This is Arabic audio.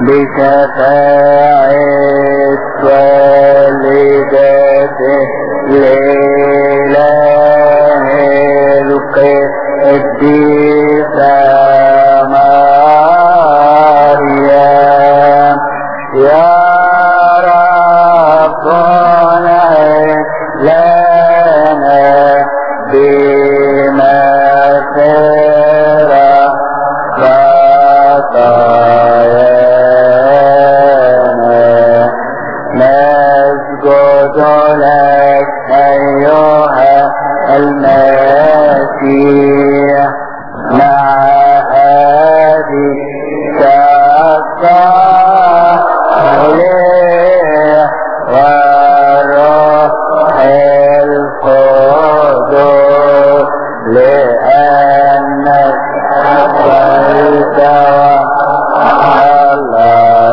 بشفاعة والدته لإله القديسة مريم يا نسجد لك أيها المسيح مع هذه القدس لأنك أقبلت وخلصتنا